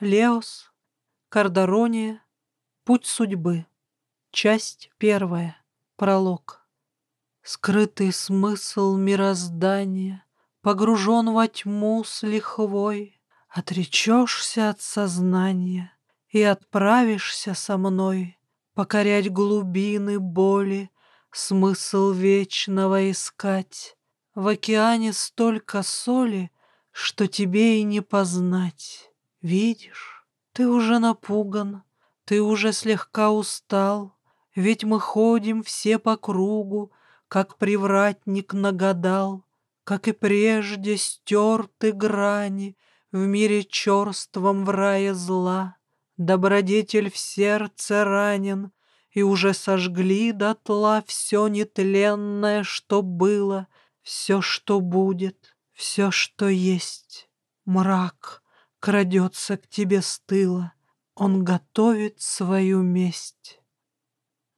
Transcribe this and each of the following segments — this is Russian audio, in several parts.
Леос, Кардарония, Путь судьбы. Часть первая. Пролог. Скрытый смысл мироздания Погружен во тьму с лихвой, Отречешься от сознания И отправишься со мной Покорять глубины боли, Смысл вечного искать. В океане столько соли, Что тебе и не познать. Видишь, ты уже напуган, Ты уже слегка устал, Ведь мы ходим все по кругу, Как привратник нагадал, Как и прежде стерты грани В мире черством в рае зла. Добродетель в сердце ранен, И уже сожгли дотла Все нетленное, что было, Все, что будет, все, что есть. Мрак крадется к тебе с тыла, Он готовит свою месть.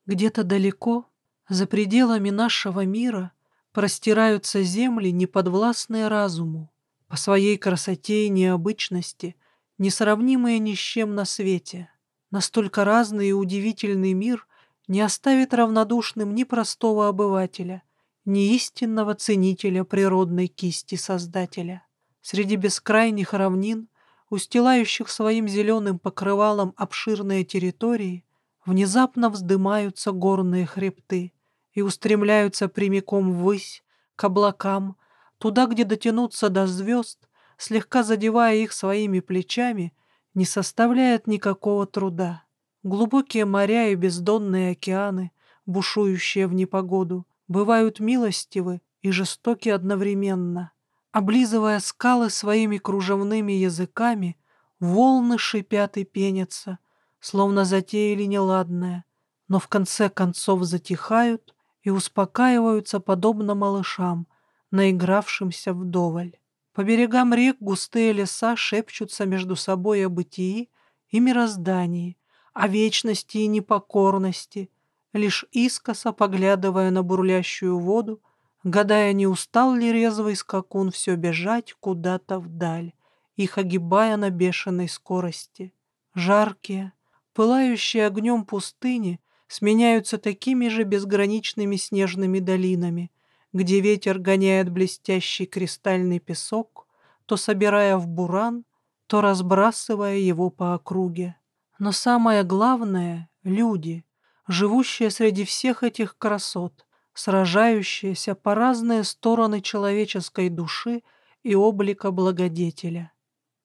Где-то далеко, за пределами нашего мира, Простираются земли, неподвластные разуму, По своей красоте и необычности — несравнимые ни с чем на свете. Настолько разный и удивительный мир не оставит равнодушным ни простого обывателя, ни истинного ценителя природной кисти Создателя. Среди бескрайних равнин, устилающих своим зеленым покрывалом обширные территории, внезапно вздымаются горные хребты и устремляются прямиком ввысь, к облакам, туда, где дотянуться до звезд слегка задевая их своими плечами, не составляет никакого труда. Глубокие моря и бездонные океаны, бушующие в непогоду, бывают милостивы и жестоки одновременно. Облизывая скалы своими кружевными языками, волны шипят и пенятся, словно затеяли неладное, но в конце концов затихают и успокаиваются подобно малышам, наигравшимся вдоволь. По берегам рек густые леса шепчутся между собой о бытии и мироздании, о вечности и непокорности, лишь искоса поглядывая на бурлящую воду, гадая, не устал ли резвый скакун все бежать куда-то вдаль, их огибая на бешеной скорости. Жаркие, пылающие огнем пустыни сменяются такими же безграничными снежными долинами — где ветер гоняет блестящий кристальный песок, то собирая в буран, то разбрасывая его по округе. Но самое главное — люди, живущие среди всех этих красот, сражающиеся по разные стороны человеческой души и облика благодетеля.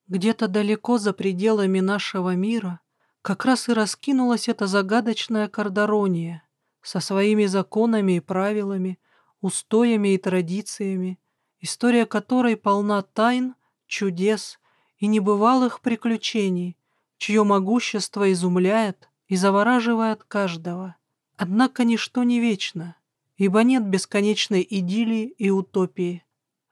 Где-то далеко за пределами нашего мира как раз и раскинулась эта загадочная Кардарония со своими законами и правилами, устоями и традициями, история которой полна тайн, чудес и небывалых приключений, чье могущество изумляет и завораживает каждого. Однако ничто не вечно, ибо нет бесконечной идиллии и утопии.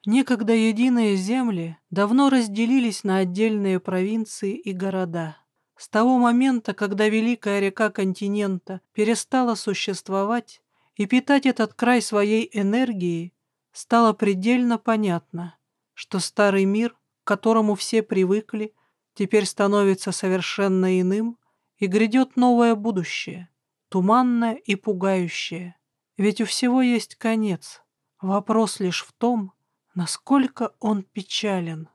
Некогда единые земли давно разделились на отдельные провинции и города. С того момента, когда великая река континента перестала существовать, и питать этот край своей энергией, стало предельно понятно, что старый мир, к которому все привыкли, теперь становится совершенно иным, и грядет новое будущее, туманное и пугающее. Ведь у всего есть конец. Вопрос лишь в том, насколько он печален.